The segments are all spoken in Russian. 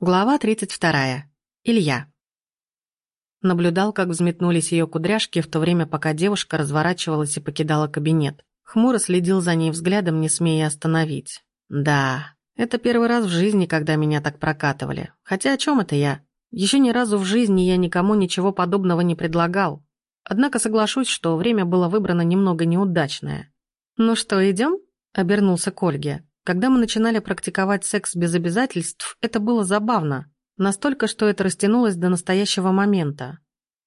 Глава 32. Илья. Наблюдал, как взметнулись ее кудряшки в то время, пока девушка разворачивалась и покидала кабинет. Хмуро следил за ней взглядом, не смея остановить. Да, это первый раз в жизни, когда меня так прокатывали. Хотя о чем это я? Еще ни разу в жизни я никому ничего подобного не предлагал. Однако соглашусь, что время было выбрано немного неудачное. «Ну что, идем? обернулся к Ольге. Когда мы начинали практиковать секс без обязательств, это было забавно. Настолько, что это растянулось до настоящего момента.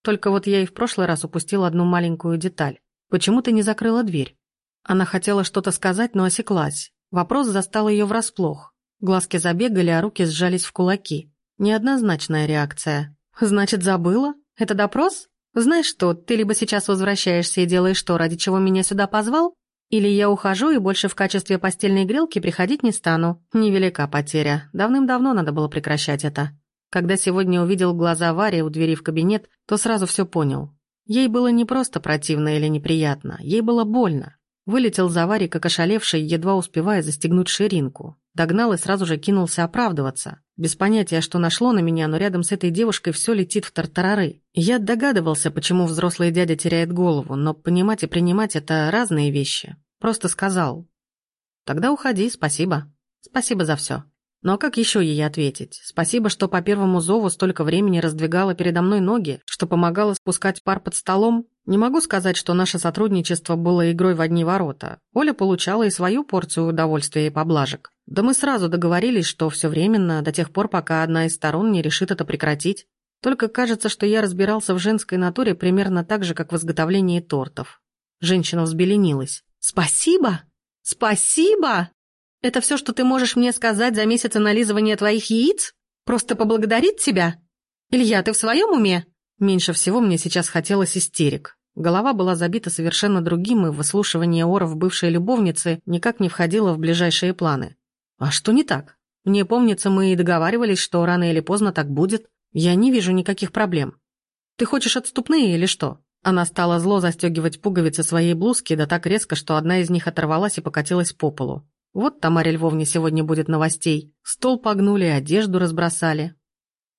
Только вот я и в прошлый раз упустила одну маленькую деталь. Почему ты не закрыла дверь? Она хотела что-то сказать, но осеклась. Вопрос застал ее врасплох. Глазки забегали, а руки сжались в кулаки. Неоднозначная реакция. «Значит, забыла? Это допрос? Знаешь что, ты либо сейчас возвращаешься и делаешь то, ради чего меня сюда позвал, или я ухожу и больше в качестве постельной грелки приходить не стану. Невелика потеря. Давным-давно надо было прекращать это. Когда сегодня увидел глаза Вари у двери в кабинет, то сразу все понял. Ей было не просто противно или неприятно, ей было больно. Вылетел за Варей, как ошалевший, едва успевая застегнуть ширинку. Догнал и сразу же кинулся оправдываться. Без понятия, что нашло на меня, но рядом с этой девушкой все летит в тартарары. Я догадывался, почему взрослый дядя теряет голову, но понимать и принимать – это разные вещи. Просто сказал. «Тогда уходи, спасибо. Спасибо за все. Ну а как еще ей ответить? Спасибо, что по первому зову столько времени раздвигала передо мной ноги, что помогала спускать пар под столом. Не могу сказать, что наше сотрудничество было игрой в одни ворота. Оля получала и свою порцию удовольствия и поблажек. Да мы сразу договорились, что все временно, до тех пор, пока одна из сторон не решит это прекратить. Только кажется, что я разбирался в женской натуре примерно так же, как в изготовлении тортов. Женщина взбеленилась. «Спасибо? Спасибо? Это все, что ты можешь мне сказать за месяц анализывания твоих яиц? Просто поблагодарить тебя? Илья, ты в своем уме?» Меньше всего мне сейчас хотелось истерик. Голова была забита совершенно другим, и выслушивание оров бывшей любовницы никак не входило в ближайшие планы. А что не так? Мне помнится, мы и договаривались, что рано или поздно так будет. Я не вижу никаких проблем. Ты хочешь отступные или что? Она стала зло застегивать пуговицы своей блузки, да так резко, что одна из них оторвалась и покатилась по полу. Вот Тамаре Львовне сегодня будет новостей. Стол погнули, одежду разбросали.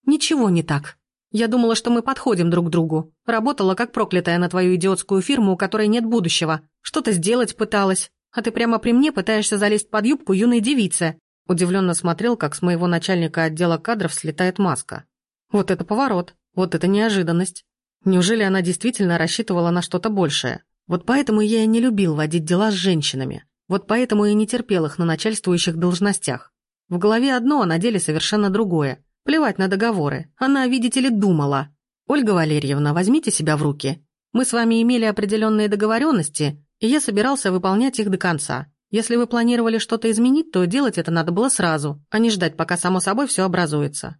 Ничего не так. Я думала, что мы подходим друг к другу. Работала как проклятая на твою идиотскую фирму, у которой нет будущего. Что-то сделать пыталась. А ты прямо при мне пытаешься залезть под юбку юной девицы. Удивленно смотрел, как с моего начальника отдела кадров слетает маска. Вот это поворот. Вот это неожиданность. Неужели она действительно рассчитывала на что-то большее? Вот поэтому я и не любил водить дела с женщинами. Вот поэтому и не терпел их на начальствующих должностях. В голове одно, а на деле совершенно другое. Плевать на договоры. Она, видите ли, думала. «Ольга Валерьевна, возьмите себя в руки. Мы с вами имели определенные договоренности, и я собирался выполнять их до конца. Если вы планировали что-то изменить, то делать это надо было сразу, а не ждать, пока само собой все образуется.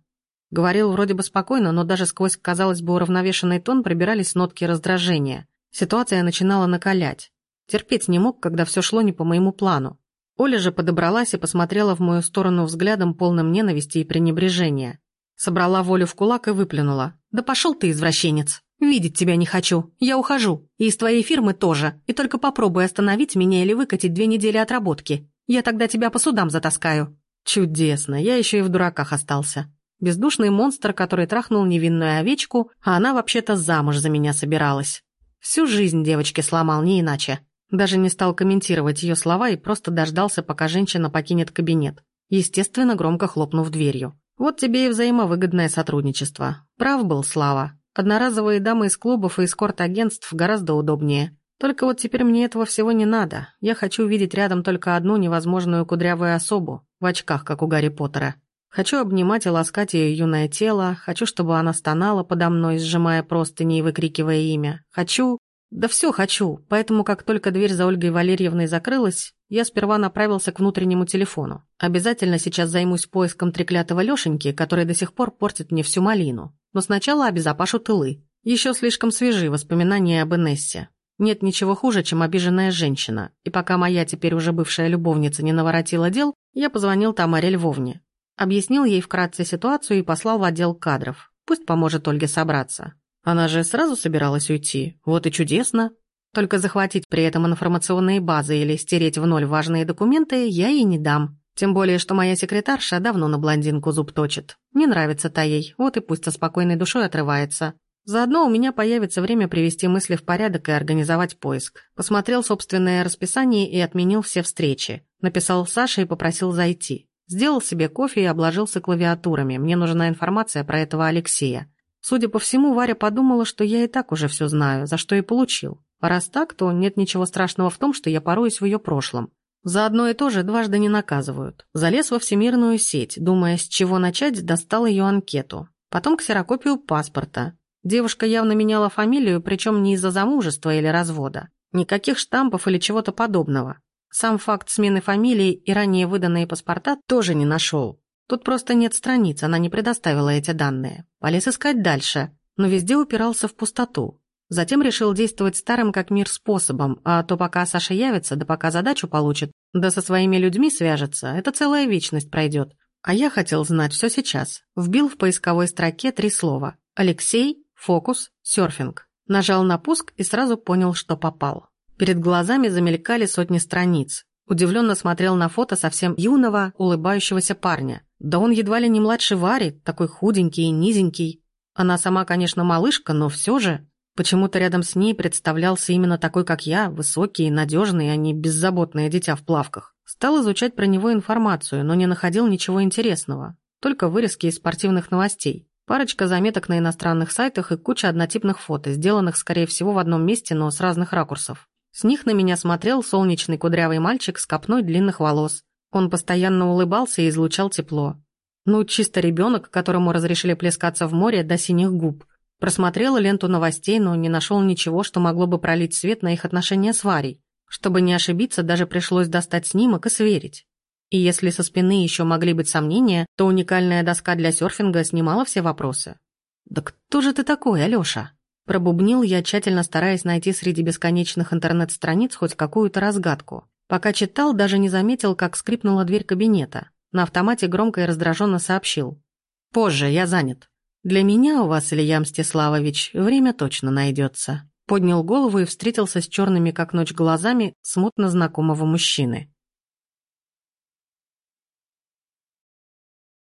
Говорил вроде бы спокойно, но даже сквозь, казалось бы, уравновешенный тон пробирались нотки раздражения. Ситуация начинала накалять. Терпеть не мог, когда все шло не по моему плану. Оля же подобралась и посмотрела в мою сторону взглядом, полным ненависти и пренебрежения. Собрала волю в кулак и выплюнула. «Да пошел ты, извращенец! Видеть тебя не хочу. Я ухожу. И из твоей фирмы тоже. И только попробуй остановить меня или выкатить две недели отработки. Я тогда тебя по судам затаскаю». Чудесно, я еще и в дураках остался. Бездушный монстр, который трахнул невинную овечку, а она вообще-то замуж за меня собиралась. Всю жизнь девочке сломал, не иначе. Даже не стал комментировать ее слова и просто дождался, пока женщина покинет кабинет. Естественно, громко хлопнув дверью. Вот тебе и взаимовыгодное сотрудничество. Прав был Слава. Одноразовые дамы из клубов и эскорт-агентств гораздо удобнее. Только вот теперь мне этого всего не надо. Я хочу видеть рядом только одну невозможную кудрявую особу, в очках, как у Гарри Поттера. Хочу обнимать и ласкать ее юное тело, хочу, чтобы она стонала подо мной, сжимая простыни и выкрикивая имя. Хочу... Да все хочу, поэтому как только дверь за Ольгой Валерьевной закрылась, я сперва направился к внутреннему телефону. Обязательно сейчас займусь поиском треклятого Лешеньки, который до сих пор портит мне всю малину. Но сначала обезопашу тылы. Еще слишком свежи воспоминания об Инессе. Нет ничего хуже, чем обиженная женщина. И пока моя теперь уже бывшая любовница не наворотила дел, я позвонил Тамаре Львовне. Объяснил ей вкратце ситуацию и послал в отдел кадров. Пусть поможет Ольге собраться. Она же сразу собиралась уйти. Вот и чудесно. Только захватить при этом информационные базы или стереть в ноль важные документы я ей не дам. Тем более, что моя секретарша давно на блондинку зуб точит. Не нравится та ей, вот и пусть со спокойной душой отрывается. Заодно у меня появится время привести мысли в порядок и организовать поиск. Посмотрел собственное расписание и отменил все встречи. Написал Саше и попросил зайти. Сделал себе кофе и обложился клавиатурами. Мне нужна информация про этого Алексея. Судя по всему, Варя подумала, что я и так уже все знаю, за что и получил. Раз так, то нет ничего страшного в том, что я пороюсь в ее прошлом. За одно и то же дважды не наказывают. Залез во всемирную сеть, думая, с чего начать, достал ее анкету. Потом ксерокопию паспорта. Девушка явно меняла фамилию, причем не из-за замужества или развода. Никаких штампов или чего-то подобного. Сам факт смены фамилии и ранее выданные паспорта тоже не нашел. Тут просто нет страниц, она не предоставила эти данные. Полез искать дальше, но везде упирался в пустоту. Затем решил действовать старым как мир способом, а то пока Саша явится, да пока задачу получит, да со своими людьми свяжется, это целая вечность пройдет. А я хотел знать все сейчас. Вбил в поисковой строке три слова. Алексей, фокус, серфинг. Нажал на пуск и сразу понял, что попал. Перед глазами замелькали сотни страниц. Удивленно смотрел на фото совсем юного, улыбающегося парня. Да он едва ли не младше Вари, такой худенький и низенький. Она сама, конечно, малышка, но все же... Почему-то рядом с ней представлялся именно такой, как я, высокий надежный, а не беззаботное дитя в плавках. Стал изучать про него информацию, но не находил ничего интересного. Только вырезки из спортивных новостей. Парочка заметок на иностранных сайтах и куча однотипных фото, сделанных, скорее всего, в одном месте, но с разных ракурсов. С них на меня смотрел солнечный кудрявый мальчик с копной длинных волос. Он постоянно улыбался и излучал тепло. Ну, чисто ребенок, которому разрешили плескаться в море до синих губ. Просмотрела ленту новостей, но не нашел ничего, что могло бы пролить свет на их отношения с Варей. Чтобы не ошибиться, даже пришлось достать снимок и сверить. И если со спины еще могли быть сомнения, то уникальная доска для серфинга снимала все вопросы. «Да кто же ты такой, Алёша?» Пробубнил я, тщательно стараясь найти среди бесконечных интернет-страниц хоть какую-то разгадку. Пока читал, даже не заметил, как скрипнула дверь кабинета. На автомате громко и раздраженно сообщил. «Позже, я занят». «Для меня у вас, Илья Мстиславович, время точно найдется». Поднял голову и встретился с черными как ночь глазами смутно знакомого мужчины.